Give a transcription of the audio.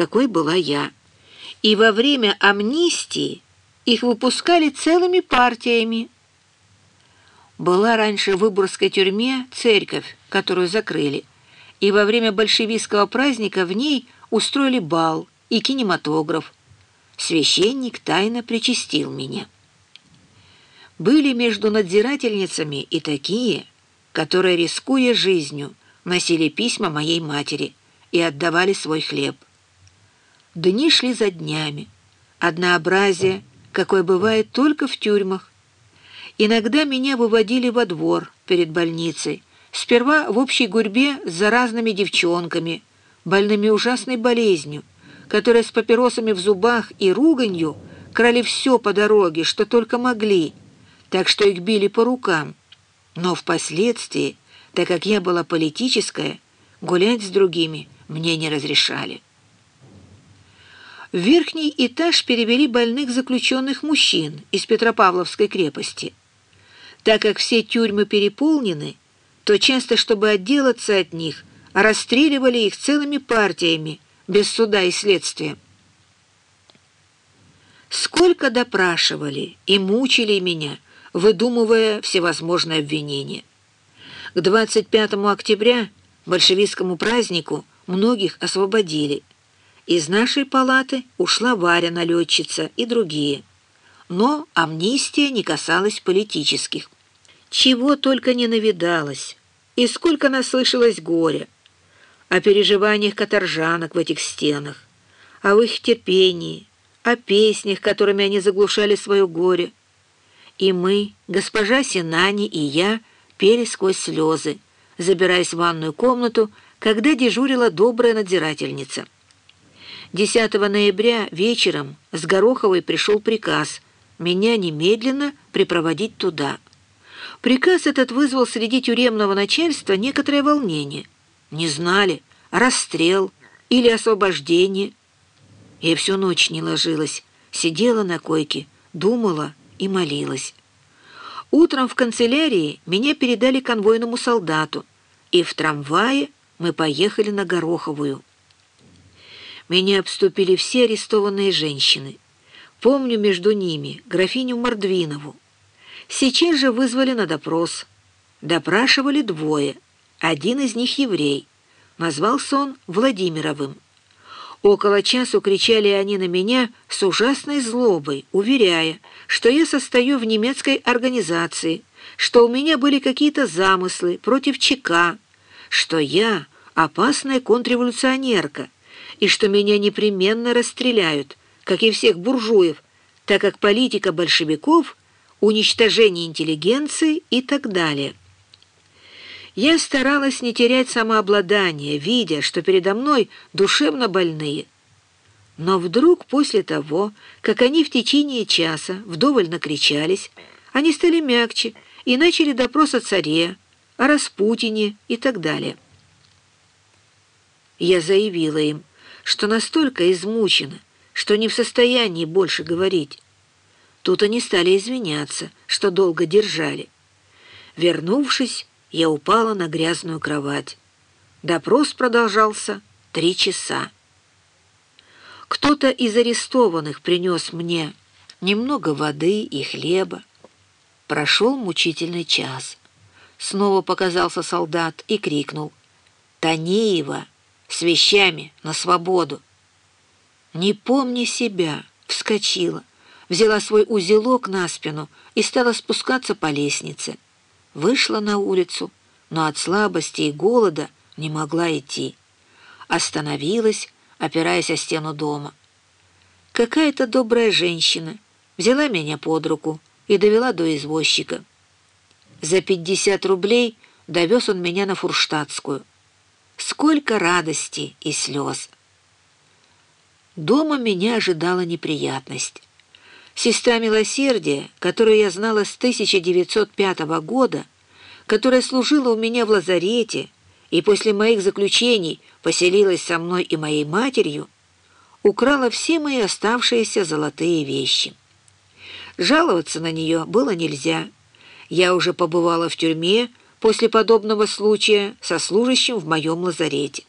какой была я. И во время амнистии их выпускали целыми партиями. Была раньше в Выборгской тюрьме церковь, которую закрыли, и во время большевистского праздника в ней устроили бал и кинематограф. Священник тайно причастил меня. Были между надзирательницами и такие, которые, рискуя жизнью, носили письма моей матери и отдавали свой хлеб. Дни шли за днями. Однообразие, какое бывает только в тюрьмах. Иногда меня выводили во двор перед больницей, сперва в общей гурьбе с заразными девчонками, больными ужасной болезнью, которые с папиросами в зубах и руганью крали все по дороге, что только могли, так что их били по рукам. Но впоследствии, так как я была политическая, гулять с другими мне не разрешали. В верхний этаж перевели больных заключенных мужчин из Петропавловской крепости. Так как все тюрьмы переполнены, то часто, чтобы отделаться от них, расстреливали их целыми партиями, без суда и следствия. Сколько допрашивали и мучили меня, выдумывая всевозможные обвинения. К 25 октября, большевистскому празднику, многих освободили – из нашей палаты ушла Варя налетчица и другие. Но амнистия не касалась политических. Чего только не навидалось, и сколько наслышалось горя. О переживаниях каторжанок в этих стенах, о их терпении, о песнях, которыми они заглушали свое горе. И мы, госпожа Синани и я, пели сквозь слезы, забираясь в ванную комнату, когда дежурила добрая надзирательница. 10 ноября вечером с Гороховой пришел приказ меня немедленно припроводить туда. Приказ этот вызвал среди тюремного начальства некоторое волнение. Не знали, расстрел или освобождение. Я всю ночь не ложилась, сидела на койке, думала и молилась. Утром в канцелярии меня передали конвойному солдату, и в трамвае мы поехали на Гороховую. Меня обступили все арестованные женщины. Помню между ними графиню Мордвинову. Сейчас же вызвали на допрос. Допрашивали двое. Один из них еврей. Назвался он Владимировым. Около часу кричали они на меня с ужасной злобой, уверяя, что я состою в немецкой организации, что у меня были какие-то замыслы против ЧК, что я опасная контрреволюционерка, и что меня непременно расстреляют, как и всех буржуев, так как политика большевиков — уничтожение интеллигенции и так далее. Я старалась не терять самообладание, видя, что передо мной душевно больные. Но вдруг после того, как они в течение часа вдоволь накричались, они стали мягче и начали допрос о царе, о Распутине и так далее. Я заявила им, что настолько измучена, что не в состоянии больше говорить. Тут они стали извиняться, что долго держали. Вернувшись, я упала на грязную кровать. Допрос продолжался три часа. Кто-то из арестованных принес мне немного воды и хлеба. Прошел мучительный час. Снова показался солдат и крикнул «Танеева!» С вещами на свободу. Не помня себя, вскочила, взяла свой узелок на спину и стала спускаться по лестнице. Вышла на улицу, но от слабости и голода не могла идти. Остановилась, опираясь о стену дома. Какая-то добрая женщина взяла меня под руку и довела до извозчика. За пятьдесят рублей довез он меня на Фурштадтскую сколько радости и слез. Дома меня ожидала неприятность. Сестра милосердия, которую я знала с 1905 года, которая служила у меня в лазарете и после моих заключений поселилась со мной и моей матерью, украла все мои оставшиеся золотые вещи. Жаловаться на нее было нельзя. Я уже побывала в тюрьме, после подобного случая со служащим в моем лазарете.